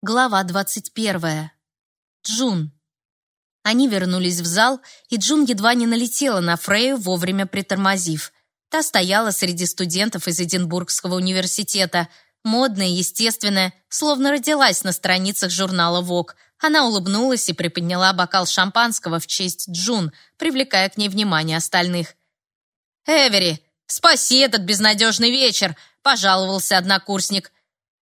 Глава двадцать первая. Джун. Они вернулись в зал, и Джун едва не налетела на Фрею, вовремя притормозив. Та стояла среди студентов из Эдинбургского университета, модная, естественная, словно родилась на страницах журнала Vogue. Она улыбнулась и приподняла бокал шампанского в честь Джун, привлекая к ней внимание остальных. «Эвери, спаси этот безнадежный вечер!» – пожаловался однокурсник –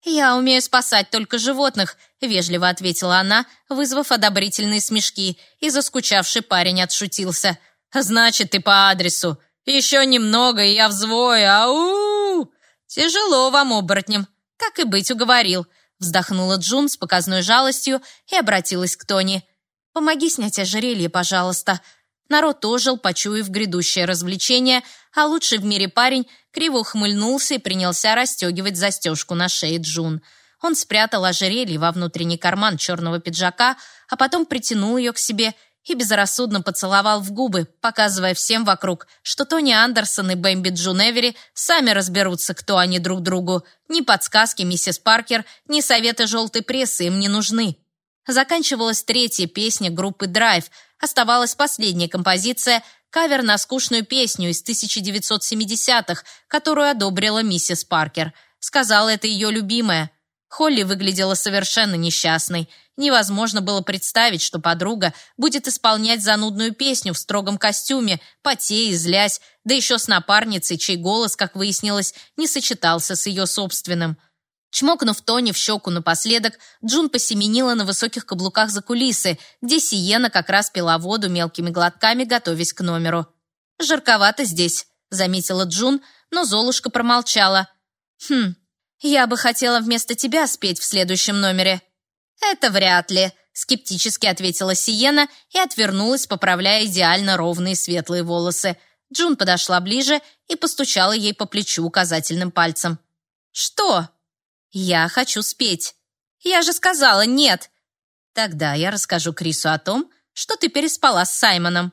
«Я умею спасать только животных», — вежливо ответила она, вызвав одобрительные смешки, и заскучавший парень отшутился. «Значит, ты по адресу. Еще немного, и я взвою. Ау! Тяжело вам, оборотням. Как и быть, уговорил». Вздохнула Джун с показной жалостью и обратилась к Тони. «Помоги снять ожерелье, пожалуйста». Народ ожил, почуяв грядущее развлечение, а лучший в мире парень криво ухмыльнулся и принялся расстегивать застежку на шее Джун. Он спрятал ожерелье во внутренний карман черного пиджака, а потом притянул ее к себе и безрассудно поцеловал в губы, показывая всем вокруг, что Тони Андерсон и Бэмби Джун Эвери сами разберутся, кто они друг другу. Ни подсказки миссис Паркер, ни советы желтой прессы им не нужны. Заканчивалась третья песня группы «Драйв», оставалась последняя композиция, кавер на скучную песню из 1970-х, которую одобрила миссис Паркер. Сказала, это ее любимая. Холли выглядела совершенно несчастной. Невозможно было представить, что подруга будет исполнять занудную песню в строгом костюме, потея и злясь, да еще с напарницей, чей голос, как выяснилось, не сочетался с ее собственным. Чмокнув Тони в щеку напоследок, Джун посеменила на высоких каблуках за кулисы, где Сиена как раз пила воду мелкими глотками, готовясь к номеру. «Жарковато здесь», — заметила Джун, но Золушка промолчала. «Хм, я бы хотела вместо тебя спеть в следующем номере». «Это вряд ли», — скептически ответила Сиена и отвернулась, поправляя идеально ровные светлые волосы. Джун подошла ближе и постучала ей по плечу указательным пальцем. «Что?» «Я хочу спеть». «Я же сказала нет». «Тогда я расскажу Крису о том, что ты переспала с Саймоном».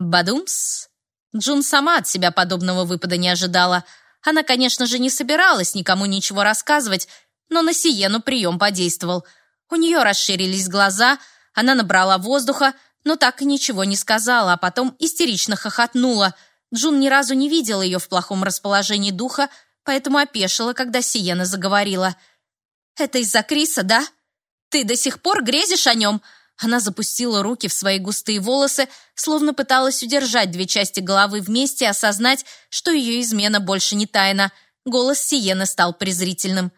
«Бадумс». Джун сама от себя подобного выпада не ожидала. Она, конечно же, не собиралась никому ничего рассказывать, но на Сиену прием подействовал. У нее расширились глаза, она набрала воздуха, но так и ничего не сказала, а потом истерично хохотнула. Джун ни разу не видела ее в плохом расположении духа, поэтому опешила, когда Сиена заговорила. «Это из-за Криса, да? Ты до сих пор грезишь о нем?» Она запустила руки в свои густые волосы, словно пыталась удержать две части головы вместе и осознать, что ее измена больше не тайна. Голос Сиены стал презрительным.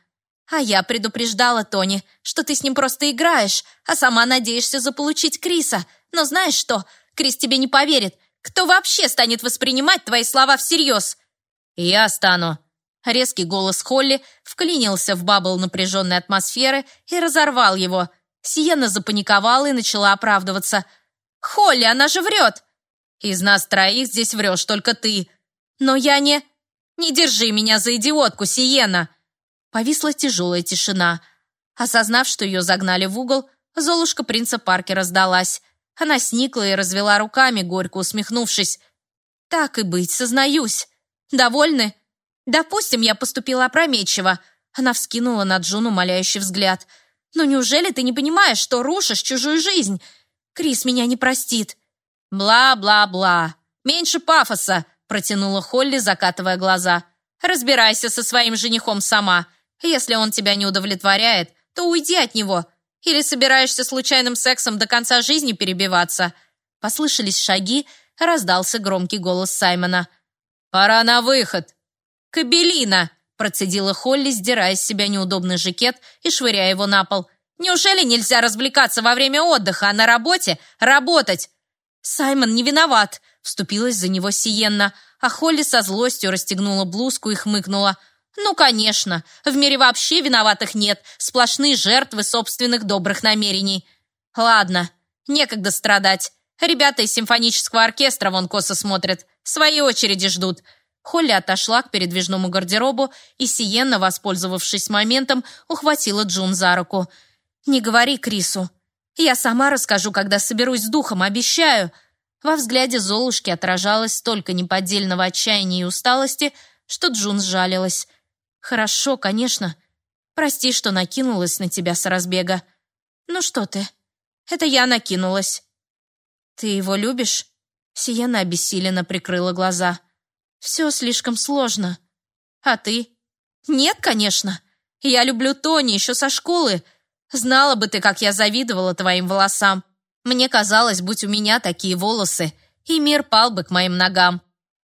«А я предупреждала Тони, что ты с ним просто играешь, а сама надеешься заполучить Криса. Но знаешь что? Крис тебе не поверит. Кто вообще станет воспринимать твои слова всерьез?» «Я стану», Резкий голос Холли вклинился в бабл напряженной атмосферы и разорвал его. Сиена запаниковала и начала оправдываться. «Холли, она же врет!» «Из нас троих здесь врешь только ты!» «Но я не...» «Не держи меня за идиотку, Сиена!» Повисла тяжелая тишина. Осознав, что ее загнали в угол, Золушка принца Паркера сдалась. Она сникла и развела руками, горько усмехнувшись. «Так и быть, сознаюсь. Довольны?» «Допустим, я поступила опрометчиво». Она вскинула на Джун умоляющий взгляд. «Но неужели ты не понимаешь, что рушишь чужую жизнь? Крис меня не простит». «Бла-бла-бла. Меньше пафоса», протянула Холли, закатывая глаза. «Разбирайся со своим женихом сама. Если он тебя не удовлетворяет, то уйди от него. Или собираешься случайным сексом до конца жизни перебиваться?» Послышались шаги, раздался громкий голос Саймона. «Пора на выход!» «Кабелина!» – процедила Холли, сдирая с себя неудобный жакет и швыряя его на пол. «Неужели нельзя развлекаться во время отдыха, а на работе работать?» «Саймон не виноват», – вступилась за него Сиенна, а Холли со злостью расстегнула блузку и хмыкнула. «Ну, конечно, в мире вообще виноватых нет, сплошные жертвы собственных добрых намерений. Ладно, некогда страдать. Ребята из симфонического оркестра вон косо смотрят, своей очереди ждут. Холли отошла к передвижному гардеробу, и Сиенна, воспользовавшись моментом, ухватила Джун за руку. «Не говори Крису. Я сама расскажу, когда соберусь с духом, обещаю». Во взгляде Золушки отражалось столько неподдельного отчаяния и усталости, что Джун сжалилась. «Хорошо, конечно. Прости, что накинулась на тебя с разбега. Ну что ты? Это я накинулась. Ты его любишь? Сиена обессиленно прикрыла глаза. Все слишком сложно. А ты? Нет, конечно. Я люблю Тони еще со школы. Знала бы ты, как я завидовала твоим волосам. Мне казалось, будь у меня такие волосы, и мир пал бы к моим ногам.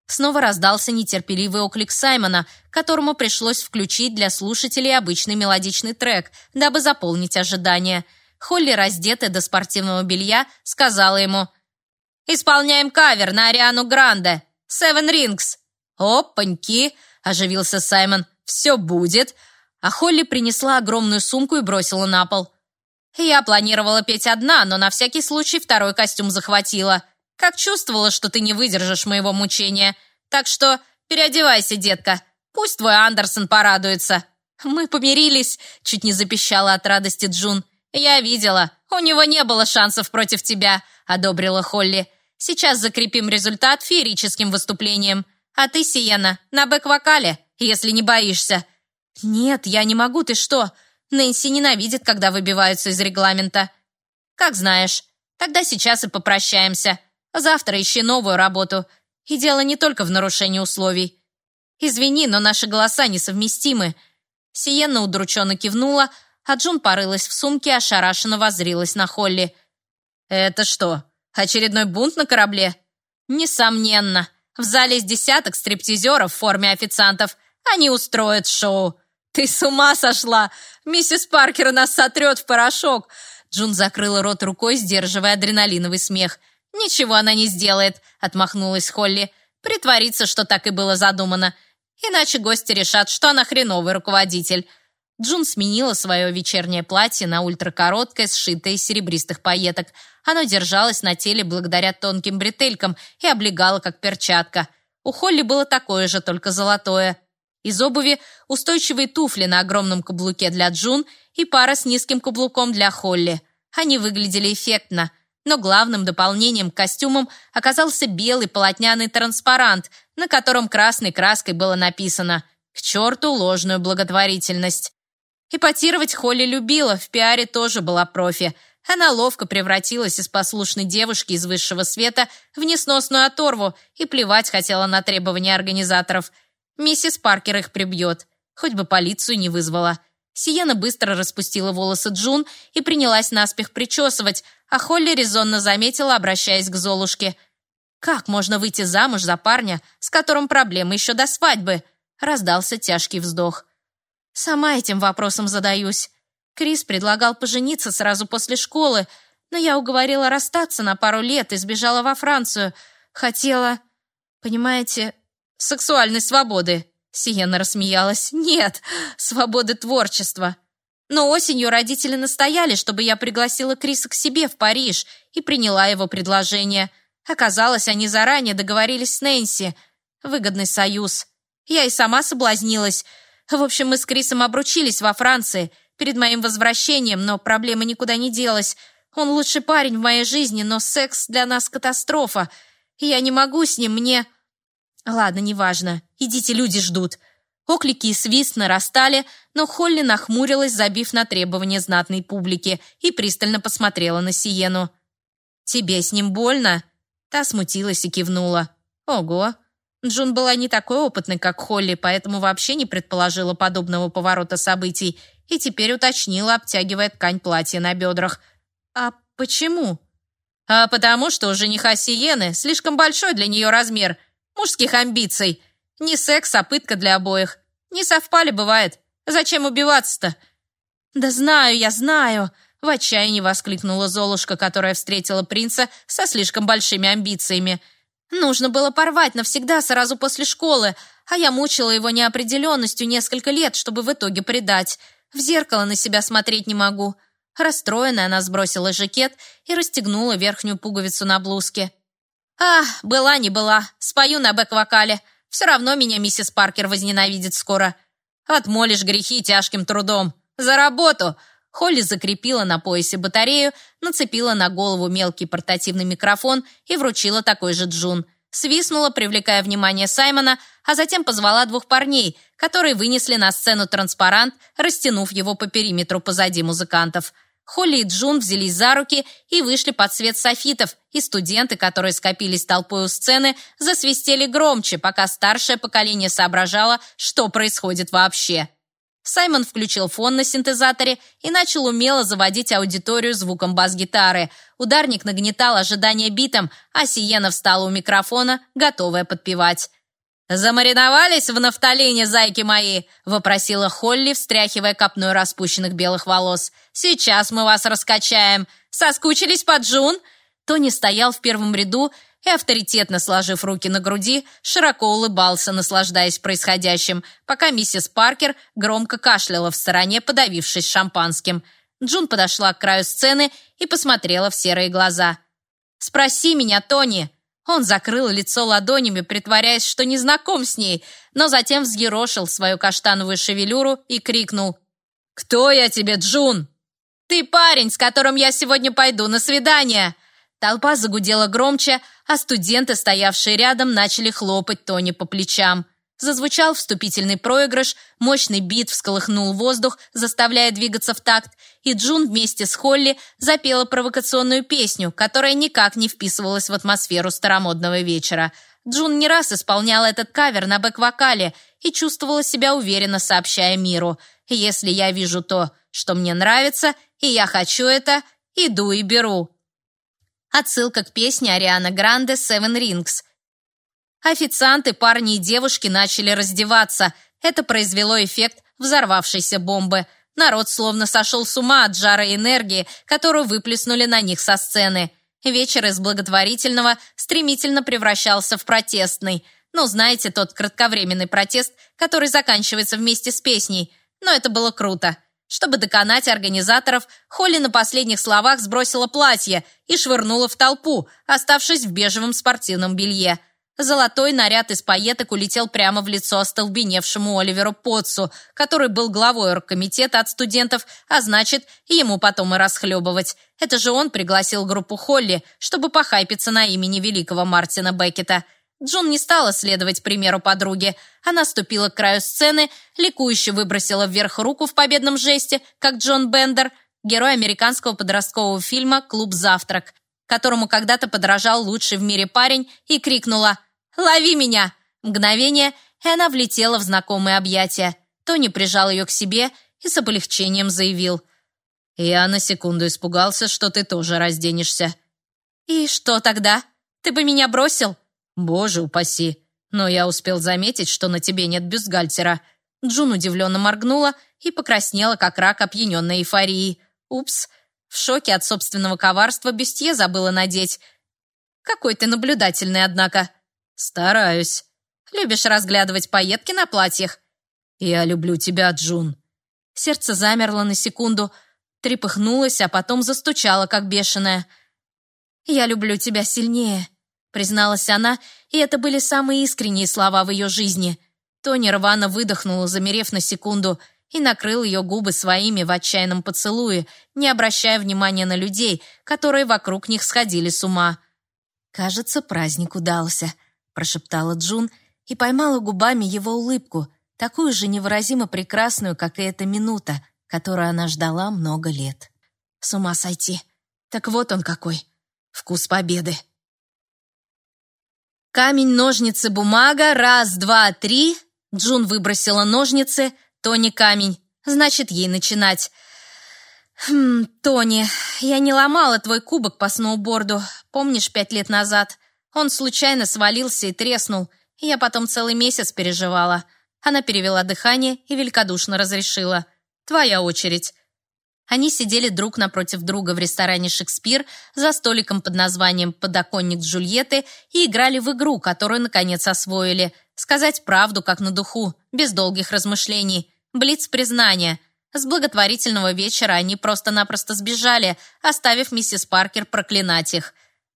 Снова раздался нетерпеливый оклик Саймона, которому пришлось включить для слушателей обычный мелодичный трек, дабы заполнить ожидания. Холли, раздетая до спортивного белья, сказала ему «Исполняем кавер на Ариану Гранде! Seven Rings!» «Опаньки!» – оживился Саймон. «Все будет!» А Холли принесла огромную сумку и бросила на пол. «Я планировала петь одна, но на всякий случай второй костюм захватила. Как чувствовала, что ты не выдержишь моего мучения. Так что переодевайся, детка. Пусть твой Андерсон порадуется». «Мы помирились», — чуть не запищала от радости Джун. «Я видела. У него не было шансов против тебя», — одобрила Холли. «Сейчас закрепим результат феерическим выступлением. А ты, Сиена, на бэк-вокале, если не боишься». «Нет, я не могу, ты что? Нэнси ненавидит, когда выбиваются из регламента». «Как знаешь. Тогда сейчас и попрощаемся. Завтра ищи новую работу. И дело не только в нарушении условий. Извини, но наши голоса несовместимы». Сиенна удрученно кивнула, а Джун порылась в сумке и ошарашенно воззрилась на Холли. «Это что, очередной бунт на корабле?» «Несомненно. В зале с десяток стриптизеров в форме официантов. Они устроят шоу». «Ты с ума сошла! Миссис Паркер нас сотрет в порошок!» Джун закрыла рот рукой, сдерживая адреналиновый смех. «Ничего она не сделает», — отмахнулась Холли. «Притворится, что так и было задумано. Иначе гости решат, что она хреновый руководитель». Джун сменила свое вечернее платье на ультракороткое, сшитое из серебристых пайеток. Оно держалось на теле благодаря тонким бретелькам и облегало, как перчатка. У Холли было такое же, только золотое. Из обуви устойчивые туфли на огромном каблуке для Джун и пара с низким каблуком для Холли. Они выглядели эффектно но главным дополнением к костюмам оказался белый полотняный транспарант, на котором красной краской было написано «К черту ложную благотворительность». Эпатировать Холли любила, в пиаре тоже была профи. Она ловко превратилась из послушной девушки из высшего света в несносную оторву и плевать хотела на требования организаторов. Миссис Паркер их прибьет, хоть бы полицию не вызвала. Сиена быстро распустила волосы Джун и принялась наспех причесывать, а Холли резонно заметила, обращаясь к Золушке. «Как можно выйти замуж за парня, с которым проблемы еще до свадьбы?» Раздался тяжкий вздох. «Сама этим вопросом задаюсь. Крис предлагал пожениться сразу после школы, но я уговорила расстаться на пару лет и сбежала во Францию. Хотела, понимаете, сексуальной свободы». Сиена рассмеялась. «Нет, свободы творчества». Но осенью родители настояли, чтобы я пригласила Криса к себе в Париж и приняла его предложение. Оказалось, они заранее договорились с Нэнси. Выгодный союз. Я и сама соблазнилась. В общем, мы с Крисом обручились во Франции перед моим возвращением, но проблема никуда не делась. Он лучший парень в моей жизни, но секс для нас катастрофа. Я не могу с ним, мне... Ладно, неважно. Идите, люди ждут. Оклики и свист нарастали, но Холли нахмурилась, забив на требования знатной публики, и пристально посмотрела на Сиену. «Тебе с ним больно?» Та смутилась и кивнула. «Ого!» Джун была не такой опытной, как Холли, поэтому вообще не предположила подобного поворота событий и теперь уточнила, обтягивая ткань платья на бедрах. «А почему?» «А потому что у жениха Сиены слишком большой для нее размер мужских амбиций», не секс, а пытка для обоих. Не совпали, бывает. Зачем убиваться-то?» «Да знаю, я знаю!» В отчаянии воскликнула Золушка, которая встретила принца со слишком большими амбициями. «Нужно было порвать навсегда сразу после школы, а я мучила его неопределенностью несколько лет, чтобы в итоге предать. В зеркало на себя смотреть не могу». Расстроенная, она сбросила жакет и расстегнула верхнюю пуговицу на блузке. «А, была не была, спою на бэк-вокале. Все равно меня миссис Паркер возненавидит скоро. Отмолишь грехи тяжким трудом. За работу!» Холли закрепила на поясе батарею, нацепила на голову мелкий портативный микрофон и вручила такой же Джун. свистнула, привлекая внимание Саймона, а затем позвала двух парней, которые вынесли на сцену транспарант, растянув его по периметру позади музыкантов. Холли и Джун взялись за руки и вышли под свет софитов, и студенты, которые скопились толпой у сцены, засвистели громче, пока старшее поколение соображало, что происходит вообще. Саймон включил фон на синтезаторе и начал умело заводить аудиторию звуком бас-гитары. Ударник нагнетал ожидание битом, а Сиена встала у микрофона, готовая подпевать. «Замариновались в нафталине, зайки мои?» — вопросила Холли, встряхивая копной распущенных белых волос. «Сейчас мы вас раскачаем. Соскучились по Джун?» Тони стоял в первом ряду и, авторитетно сложив руки на груди, широко улыбался, наслаждаясь происходящим, пока миссис Паркер громко кашляла в стороне, подавившись шампанским. Джун подошла к краю сцены и посмотрела в серые глаза. «Спроси меня, Тони!» Он закрыл лицо ладонями, притворяясь, что не знаком с ней, но затем взъерошил свою каштановую шевелюру и крикнул. «Кто я тебе, Джун?» «Ты парень, с которым я сегодня пойду на свидание!» Толпа загудела громче, а студенты, стоявшие рядом, начали хлопать Тони по плечам. Зазвучал вступительный проигрыш, мощный бит всколыхнул воздух, заставляя двигаться в такт, и Джун вместе с Холли запела провокационную песню, которая никак не вписывалась в атмосферу старомодного вечера. Джун не раз исполняла этот кавер на бэк-вокале и чувствовала себя уверенно, сообщая миру. «Если я вижу то, что мне нравится, и я хочу это, иду и беру». Отсылка к песне Арианы Гранде «Seven Rings». Официанты, парни и девушки начали раздеваться. Это произвело эффект взорвавшейся бомбы. Народ словно сошел с ума от жара энергии, которую выплеснули на них со сцены. Вечер из благотворительного стремительно превращался в протестный. Ну, знаете, тот кратковременный протест, который заканчивается вместе с песней. Но это было круто. Чтобы доконать организаторов, Холли на последних словах сбросила платье и швырнула в толпу, оставшись в бежевом спортивном белье. Золотой наряд из пайеток улетел прямо в лицо остолбеневшему Оливеру Потсу, который был главой оргкомитета от студентов, а значит, ему потом и расхлебывать. Это же он пригласил группу Холли, чтобы похайпиться на имени великого Мартина Беккета – Джун не стала следовать примеру подруги. Она ступила к краю сцены, ликующе выбросила вверх руку в победном жесте, как Джон Бендер, герой американского подросткового фильма «Клуб завтрак», которому когда-то подражал лучший в мире парень, и крикнула «Лови меня!». Мгновение, и она влетела в знакомые объятия. Тони прижал ее к себе и с облегчением заявил «Я на секунду испугался, что ты тоже разденешься». «И что тогда? Ты бы меня бросил?» «Боже упаси! Но я успел заметить, что на тебе нет бюстгальтера». Джун удивленно моргнула и покраснела, как рак опьяненной эйфорией. «Упс!» В шоке от собственного коварства бюстье забыла надеть. «Какой ты наблюдательный, однако!» «Стараюсь. Любишь разглядывать пайетки на платьях?» «Я люблю тебя, Джун». Сердце замерло на секунду, трепыхнулось, а потом застучало, как бешеное. «Я люблю тебя сильнее», призналась она, и это были самые искренние слова в ее жизни. Тони рвано выдохнула, замерев на секунду, и накрыл ее губы своими в отчаянном поцелуе, не обращая внимания на людей, которые вокруг них сходили с ума. «Кажется, праздник удался», — прошептала Джун и поймала губами его улыбку, такую же невыразимо прекрасную, как и эта минута, которую она ждала много лет. С ума сойти. Так вот он какой. Вкус победы. Камень, ножницы, бумага. Раз, два, три. Джун выбросила ножницы. Тони камень. Значит, ей начинать. «Хм, Тони, я не ломала твой кубок по сноуборду. Помнишь, пять лет назад? Он случайно свалился и треснул. Я потом целый месяц переживала». Она перевела дыхание и великодушно разрешила. «Твоя очередь. Они сидели друг напротив друга в ресторане «Шекспир» за столиком под названием «Подоконник Джульетты» и играли в игру, которую, наконец, освоили. Сказать правду, как на духу, без долгих размышлений. Блиц признания. С благотворительного вечера они просто-напросто сбежали, оставив миссис Паркер проклинать их.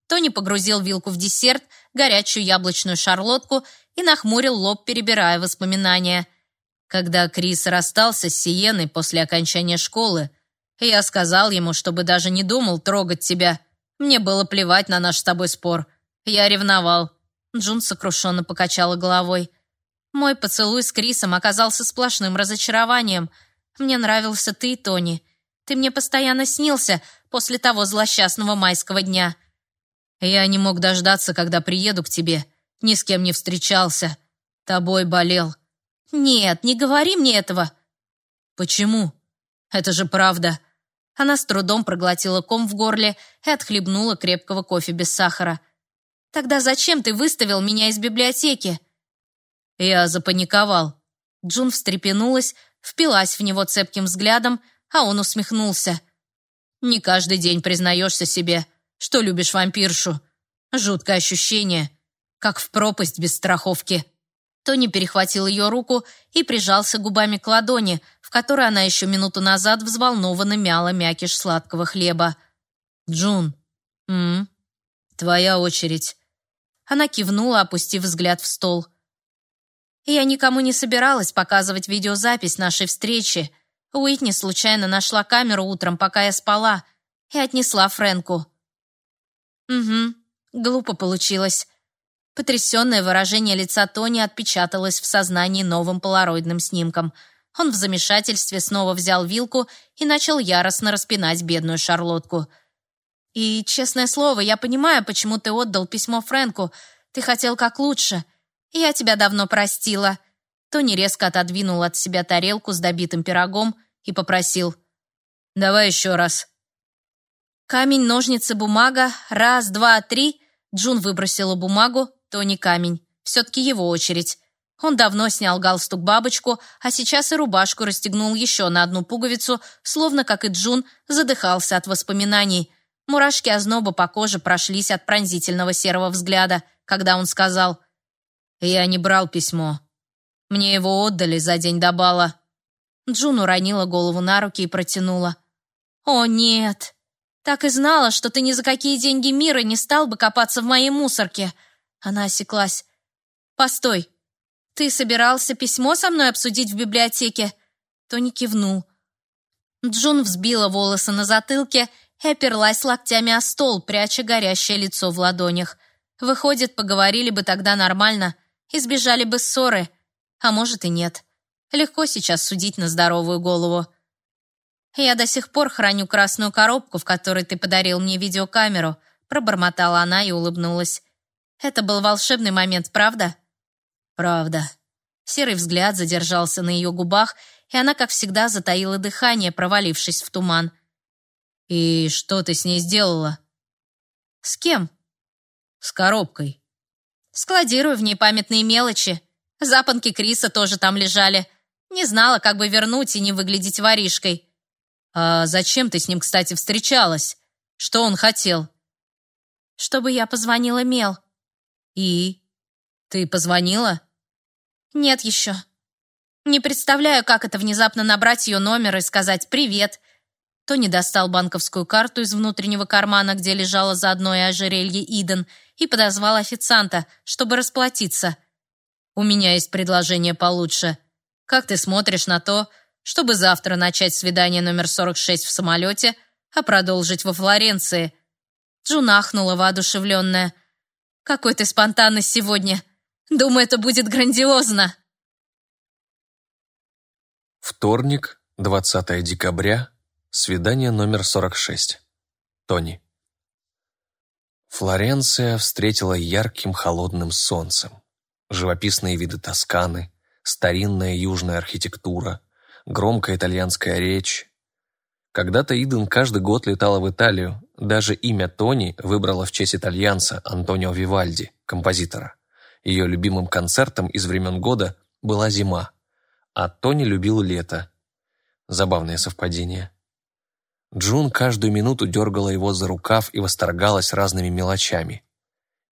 Тони погрузил вилку в десерт, горячую яблочную шарлотку и нахмурил лоб, перебирая воспоминания. Когда Крис расстался с Сиеной после окончания школы, я сказал ему, чтобы даже не думал трогать тебя. Мне было плевать на наш с тобой спор. Я ревновал. Джун сокрушенно покачала головой. Мой поцелуй с Крисом оказался сплошным разочарованием. Мне нравился ты, Тони. Ты мне постоянно снился после того злосчастного майского дня. Я не мог дождаться, когда приеду к тебе. Ни с кем не встречался. Тобой болел. Нет, не говори мне этого. Почему? Это же правда. Она с трудом проглотила ком в горле и отхлебнула крепкого кофе без сахара. Тогда зачем ты выставил меня из библиотеки? Я запаниковал. Джун встрепенулась, впилась в него цепким взглядом, а он усмехнулся. Не каждый день признаешься себе, что любишь вампиршу. Жуткое ощущение, как в пропасть без страховки. Тони перехватил ее руку и прижался губами к ладони, в которой она еще минуту назад взволнованно мяла мякиш сладкого хлеба. «Джун, м, -м твоя очередь». Она кивнула, опустив взгляд в стол. Я никому не собиралась показывать видеозапись нашей встречи. Уитни случайно нашла камеру утром, пока я спала, и отнесла Фрэнку. Угу, глупо получилось. Потрясенное выражение лица Тони отпечаталось в сознании новым полароидным снимком. Он в замешательстве снова взял вилку и начал яростно распинать бедную шарлотку. «И, честное слово, я понимаю, почему ты отдал письмо Фрэнку. Ты хотел как лучше. «Я тебя давно простила». Тони резко отодвинул от себя тарелку с добитым пирогом и попросил. «Давай еще раз». Камень, ножницы, бумага. Раз, два, три. Джун выбросила бумагу, Тони камень. Все-таки его очередь. Он давно снял галстук-бабочку, а сейчас и рубашку расстегнул еще на одну пуговицу, словно, как и Джун, задыхался от воспоминаний. Мурашки озноба по коже прошлись от пронзительного серого взгляда, когда он сказал я не брал письмо. Мне его отдали за день до бала. Джун уронила голову на руки и протянула. «О, нет! Так и знала, что ты ни за какие деньги мира не стал бы копаться в моей мусорке!» Она осеклась. «Постой! Ты собирался письмо со мной обсудить в библиотеке?» Тони кивнул. Джун взбила волосы на затылке и оперлась локтями о стол, пряча горящее лицо в ладонях. Выходит, поговорили бы тогда нормально избежали бы ссоры, а может и нет. Легко сейчас судить на здоровую голову. Я до сих пор храню красную коробку, в которой ты подарил мне видеокамеру, пробормотала она и улыбнулась. Это был волшебный момент, правда? Правда. Серый взгляд задержался на ее губах, и она, как всегда, затаила дыхание, провалившись в туман. «И что ты с ней сделала?» «С кем?» «С коробкой». Складирую в ней памятные мелочи. Запонки Криса тоже там лежали. Не знала, как бы вернуть и не выглядеть воришкой. А зачем ты с ним, кстати, встречалась? Что он хотел? Чтобы я позвонила Мел. И? Ты позвонила? Нет еще. Не представляю, как это внезапно набрать ее номер и сказать «Привет». Тони достал банковскую карту из внутреннего кармана, где лежало заодно и ожерелье Иден, и подозвал официанта, чтобы расплатиться. «У меня есть предложение получше. Как ты смотришь на то, чтобы завтра начать свидание номер 46 в самолете, а продолжить во Флоренции?» Джун ахнула воодушевленная. «Какой ты спонтанный сегодня! Думаю, это будет грандиозно!» Вторник, 20 декабря, свидание номер 46. Тони. Флоренция встретила ярким холодным солнцем. Живописные виды Тосканы, старинная южная архитектура, громкая итальянская речь. Когда-то Иден каждый год летала в Италию, даже имя Тони выбрала в честь итальянца Антонио Вивальди, композитора. Ее любимым концертом из времен года была зима, а Тони любил лето. Забавное совпадение. Джун каждую минуту дергала его за рукав и восторгалась разными мелочами.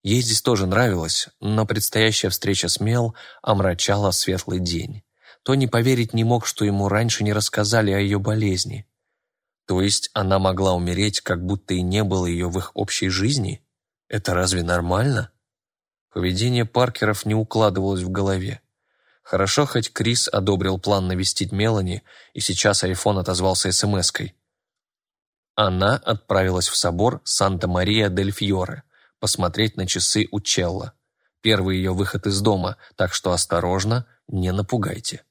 Ей здесь тоже нравилось, но предстоящая встреча с Мел омрачала светлый день. Тони поверить не мог, что ему раньше не рассказали о ее болезни. То есть она могла умереть, как будто и не было ее в их общей жизни? Это разве нормально? Поведение Паркеров не укладывалось в голове. Хорошо, хоть Крис одобрил план навестить Мелани, и сейчас айфон отозвался смс-кой. Она отправилась в собор Санта-Мария-дель-Фьоре посмотреть на часы у Челла. Первый ее выход из дома, так что осторожно, не напугайте.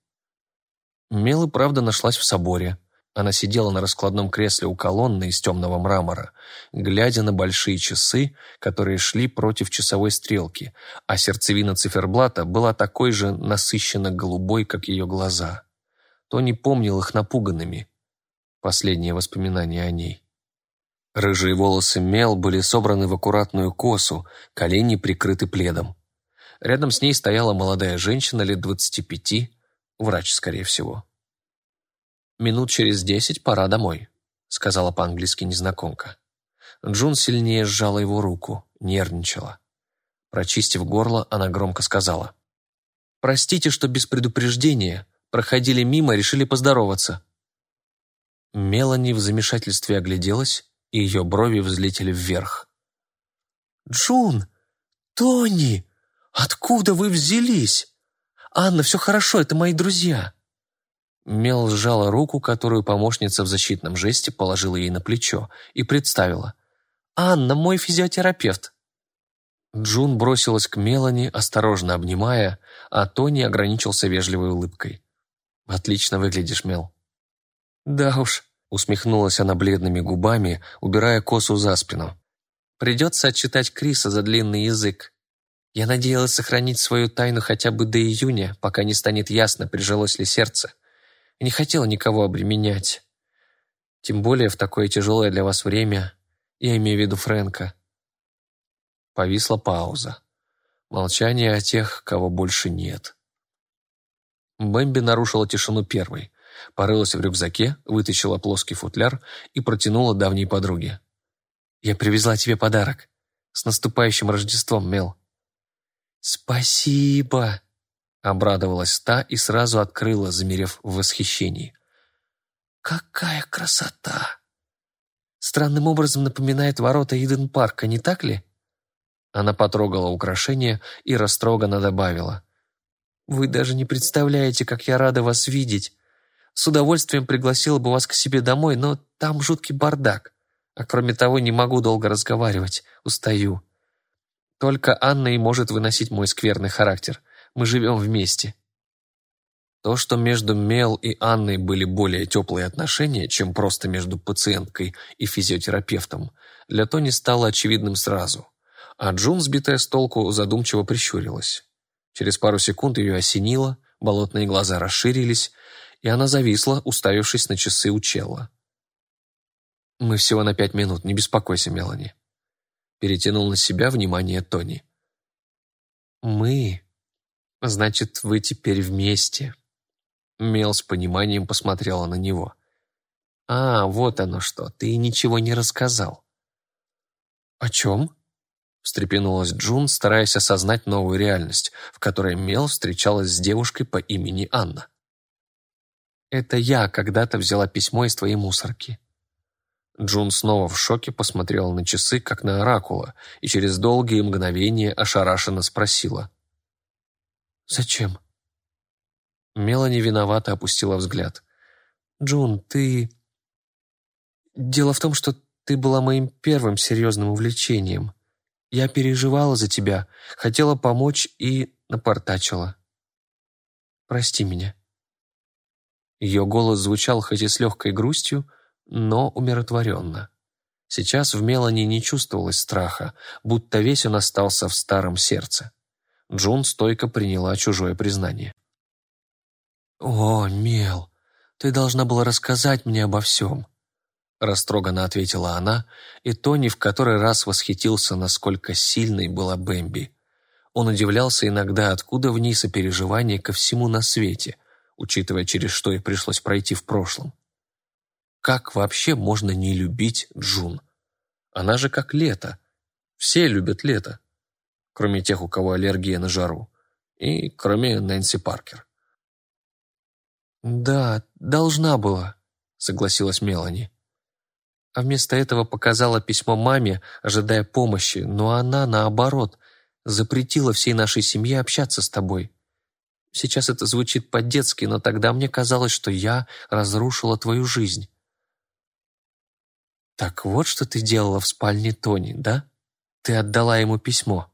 Мел и правда нашлась в соборе. Она сидела на раскладном кресле у колонны из темного мрамора, глядя на большие часы, которые шли против часовой стрелки, а сердцевина циферблата была такой же насыщенно голубой, как ее глаза. Тони помнил их напуганными. Последнее воспоминание о ней. Рыжие волосы Мел были собраны в аккуратную косу, колени прикрыты пледом. Рядом с ней стояла молодая женщина лет двадцати пяти, врач, скорее всего. «Минут через десять пора домой», — сказала по-английски незнакомка. Джун сильнее сжала его руку, нервничала. Прочистив горло, она громко сказала. «Простите, что без предупреждения. Проходили мимо, решили поздороваться». Мелани в замешательстве огляделась, и ее брови взлетели вверх. «Джун! Тони!» «Откуда вы взялись? Анна, все хорошо, это мои друзья». Мел сжала руку, которую помощница в защитном жесте положила ей на плечо, и представила. «Анна, мой физиотерапевт». Джун бросилась к Мелани, осторожно обнимая, а Тони ограничился вежливой улыбкой. «Отлично выглядишь, Мел». «Да уж», — усмехнулась она бледными губами, убирая косу за спину. «Придется отчитать Криса за длинный язык. Я надеялась сохранить свою тайну хотя бы до июня, пока не станет ясно, прижилось ли сердце. И не хотела никого обременять. Тем более в такое тяжелое для вас время, я имею в виду Фрэнка. Повисла пауза. Молчание о тех, кого больше нет. Бэмби нарушила тишину первой. Порылась в рюкзаке, вытащила плоский футляр и протянула давней подруге. «Я привезла тебе подарок. С наступающим Рождеством, Мел. «Спасибо!» — обрадовалась та и сразу открыла, замерев в восхищении. «Какая красота!» Странным образом напоминает ворота Иден-парка, не так ли? Она потрогала украшение и растроганно добавила. «Вы даже не представляете, как я рада вас видеть. С удовольствием пригласила бы вас к себе домой, но там жуткий бардак. А кроме того, не могу долго разговаривать, устаю. Только Анна и может выносить мой скверный характер. Мы живем вместе. То, что между Мел и Анной были более теплые отношения, чем просто между пациенткой и физиотерапевтом, для Тони стало очевидным сразу. А Джун, сбитая с толку, задумчиво прищурилась. Через пару секунд ее осенило, болотные глаза расширились, и она зависла, уставившись на часы у Челла. «Мы всего на пять минут, не беспокойся, Мелани перетянул на себя внимание Тони. «Мы? Значит, вы теперь вместе?» Мел с пониманием посмотрела на него. «А, вот оно что, ты ничего не рассказал». «О чем?» встрепенулась Джун, стараясь осознать новую реальность, в которой Мел встречалась с девушкой по имени Анна. «Это я когда-то взяла письмо из твоей мусорки. Джун снова в шоке посмотрела на часы, как на оракула, и через долгие мгновения ошарашенно спросила. «Зачем?» Мелани виновато опустила взгляд. «Джун, ты...» «Дело в том, что ты была моим первым серьезным увлечением. Я переживала за тебя, хотела помочь и напортачила. Прости меня». Ее голос звучал хоть и с легкой грустью, но умиротворенно. Сейчас в Мелани не чувствовалось страха, будто весь он остался в старом сердце. Джун стойко приняла чужое признание. «О, Мел, ты должна была рассказать мне обо всем», растроганно ответила она, и Тони в который раз восхитился, насколько сильной была Бэмби. Он удивлялся иногда, откуда в ней сопереживание ко всему на свете, учитывая, через что ей пришлось пройти в прошлом. Как вообще можно не любить Джун? Она же как лето. Все любят лето. Кроме тех, у кого аллергия на жару. И кроме Нэнси Паркер. «Да, должна была», — согласилась Мелани. А вместо этого показала письмо маме, ожидая помощи, но она, наоборот, запретила всей нашей семье общаться с тобой. Сейчас это звучит по-детски, но тогда мне казалось, что я разрушила твою жизнь. «Так вот, что ты делала в спальне Тони, да? Ты отдала ему письмо».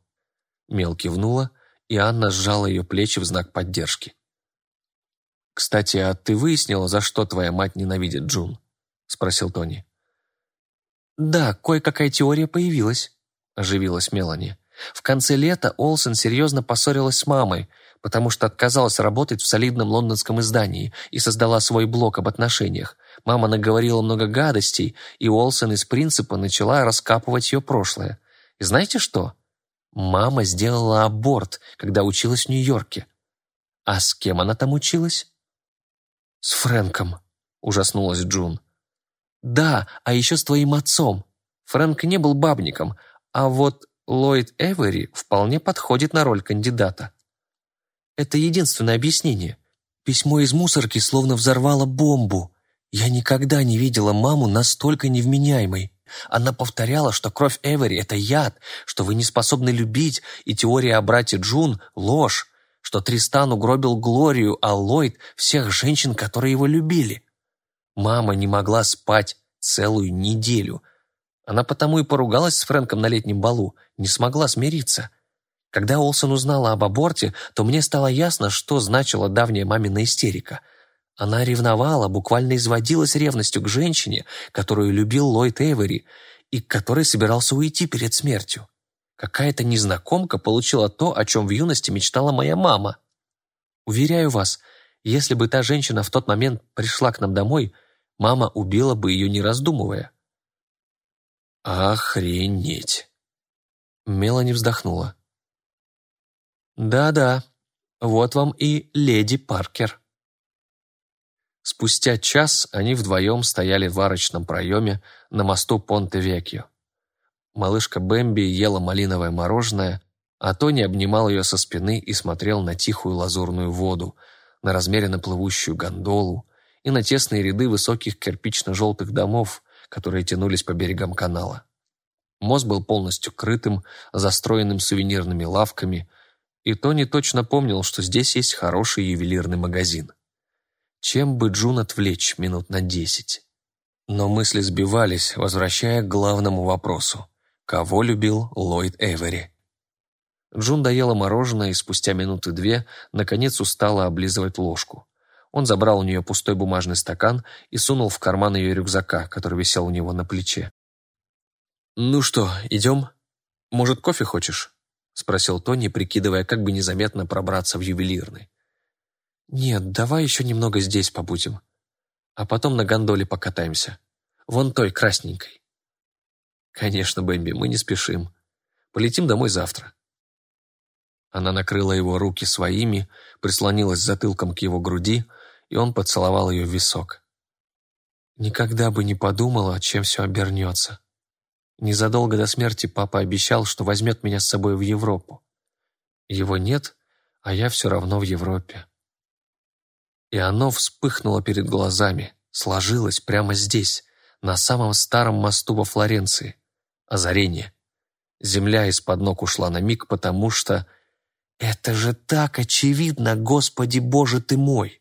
Мел кивнула, и Анна сжала ее плечи в знак поддержки. «Кстати, а ты выяснила, за что твоя мать ненавидит Джун?» — спросил Тони. «Да, кое-какая теория появилась», — оживилась Мелани. «В конце лета Олсен серьезно поссорилась с мамой, потому что отказалась работать в солидном лондонском издании и создала свой блог об отношениях. Мама наговорила много гадостей, и Олсен из принципа начала раскапывать ее прошлое. И знаете что? Мама сделала аборт, когда училась в Нью-Йорке. А с кем она там училась? «С Фрэнком», — ужаснулась Джун. «Да, а еще с твоим отцом. Фрэнк не был бабником, а вот Ллойд Эвери вполне подходит на роль кандидата. Это единственное объяснение. Письмо из мусорки словно взорвало бомбу. Я никогда не видела маму настолько невменяемой. Она повторяла, что кровь Эвери — это яд, что вы не способны любить, и теория о брате Джун — ложь что Тристан угробил Глорию, а Ллойд — всех женщин, которые его любили. Мама не могла спать целую неделю. Она потому и поругалась с Фрэнком на летнем балу, не смогла смириться. Когда Олсон узнала об аборте, то мне стало ясно, что значила давняя мамина истерика. Она ревновала, буквально изводилась ревностью к женщине, которую любил Ллойд Эйвери и к которой собирался уйти перед смертью. Какая-то незнакомка получила то, о чем в юности мечтала моя мама. Уверяю вас, если бы та женщина в тот момент пришла к нам домой, мама убила бы ее, не раздумывая. Охренеть. Мелани вздохнула. Да-да, вот вам и леди Паркер. Спустя час они вдвоем стояли в арочном проеме на мосту Понте-Векьо. Малышка Бэмби ела малиновое мороженое, а Тони обнимал ее со спины и смотрел на тихую лазурную воду, на размеренно плывущую гондолу и на тесные ряды высоких кирпично-желтых домов, которые тянулись по берегам канала. Мост был полностью крытым, застроенным сувенирными лавками, и Тони точно помнил, что здесь есть хороший ювелирный магазин. Чем бы Джун отвлечь минут на десять? Но мысли сбивались, возвращая к главному вопросу. Кого любил Ллойд Эвери? Джун доела мороженое и спустя минуты две наконец устала облизывать ложку. Он забрал у нее пустой бумажный стакан и сунул в карман ее рюкзака, который висел у него на плече. «Ну что, идем? Может, кофе хочешь?» — спросил Тони, прикидывая, как бы незаметно пробраться в ювелирный. «Нет, давай еще немного здесь побудем. А потом на гондоле покатаемся. Вон той, красненькой». «Конечно, Бэмби, мы не спешим. Полетим домой завтра». Она накрыла его руки своими, прислонилась затылком к его груди, и он поцеловал ее в висок. Никогда бы не подумала, чем все обернется. Незадолго до смерти папа обещал, что возьмет меня с собой в Европу. Его нет, а я все равно в Европе. И оно вспыхнуло перед глазами, сложилось прямо здесь, на самом старом мосту во Флоренции озарение. Земля из-под ног ушла на миг, потому что... «Это же так очевидно, Господи Боже ты мой!»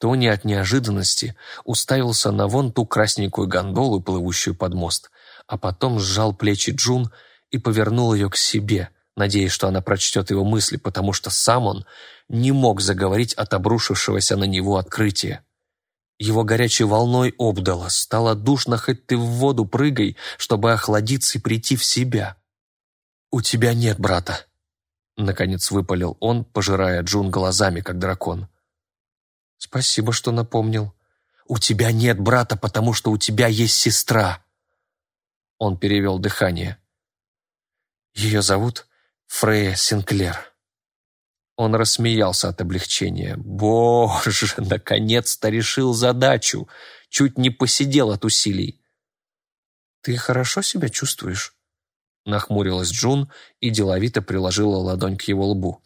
Тони от неожиданности уставился на вон ту красненькую гондолу, плывущую под мост, а потом сжал плечи Джун и повернул ее к себе, надеясь, что она прочтет его мысли, потому что сам он не мог заговорить от обрушившегося на него открытия. Его горячей волной обдало, стало душно, хоть ты в воду прыгай, чтобы охладиться и прийти в себя. «У тебя нет брата», — наконец выпалил он, пожирая Джун глазами, как дракон. «Спасибо, что напомнил. У тебя нет брата, потому что у тебя есть сестра». Он перевел дыхание. Ее зовут Фрея Синклер. Он рассмеялся от облегчения. Боже, наконец-то решил задачу. Чуть не посидел от усилий. «Ты хорошо себя чувствуешь?» Нахмурилась Джун и деловито приложила ладонь к его лбу.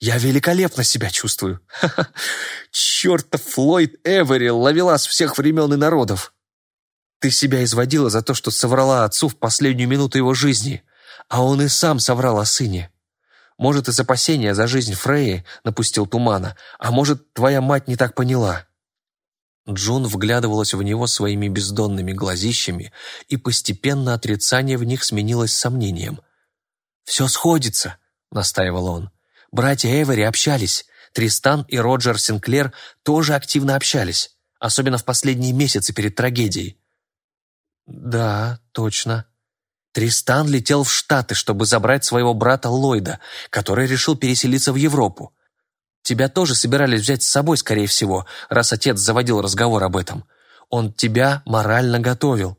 «Я великолепно себя чувствую! Чертов Флойд Эвери, ловелас всех времен и народов! Ты себя изводила за то, что соврала отцу в последнюю минуту его жизни, а он и сам соврал о сыне. Может, из опасения за жизнь Фреи напустил тумана, а может, твоя мать не так поняла». Джун вглядывалась в него своими бездонными глазищами, и постепенно отрицание в них сменилось сомнением. «Все сходится», — настаивал он. «Братья Эвери общались. Тристан и Роджер Синклер тоже активно общались, особенно в последние месяцы перед трагедией». «Да, точно», Тристан летел в Штаты, чтобы забрать своего брата Ллойда, который решил переселиться в Европу. Тебя тоже собирались взять с собой, скорее всего, раз отец заводил разговор об этом. Он тебя морально готовил.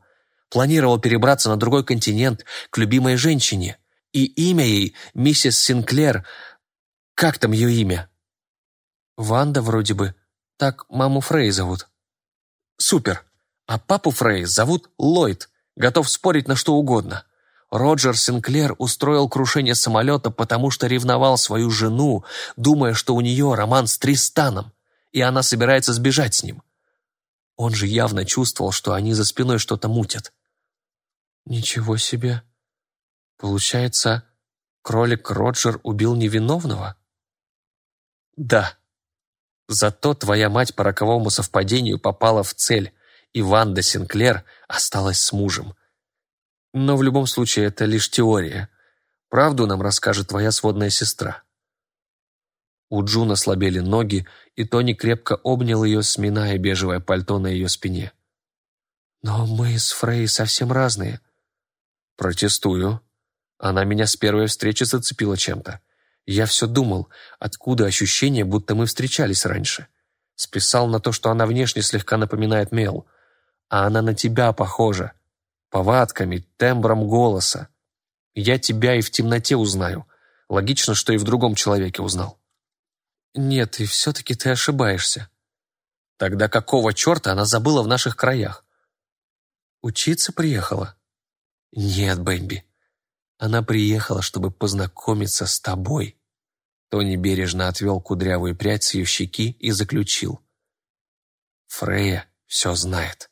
Планировал перебраться на другой континент, к любимой женщине. И имя ей миссис Синклер. Как там ее имя? Ванда вроде бы. Так маму Фрей зовут. Супер. А папу Фрей зовут Ллойд. Готов спорить на что угодно. Роджер Синклер устроил крушение самолета, потому что ревновал свою жену, думая, что у нее роман с Тристаном, и она собирается сбежать с ним. Он же явно чувствовал, что они за спиной что-то мутят. «Ничего себе! Получается, кролик Роджер убил невиновного?» «Да. Зато твоя мать по роковому совпадению попала в цель, и Ванда Синклер осталась с мужем. Но в любом случае это лишь теория. Правду нам расскажет твоя сводная сестра». У Джун ослабели ноги, и Тони крепко обнял ее, сминая бежевое пальто на ее спине. «Но мы с Фрей совсем разные». «Протестую. Она меня с первой встречи зацепила чем-то. Я все думал, откуда ощущение, будто мы встречались раньше. Списал на то, что она внешне слегка напоминает Мел. А она на тебя похожа повадками, тембром голоса. Я тебя и в темноте узнаю. Логично, что и в другом человеке узнал. Нет, и все-таки ты ошибаешься. Тогда какого черта она забыла в наших краях? Учиться приехала? Нет, Бэмби. Она приехала, чтобы познакомиться с тобой. Тони бережно отвел кудрявую прядь с ее щеки и заключил. Фрея все знает.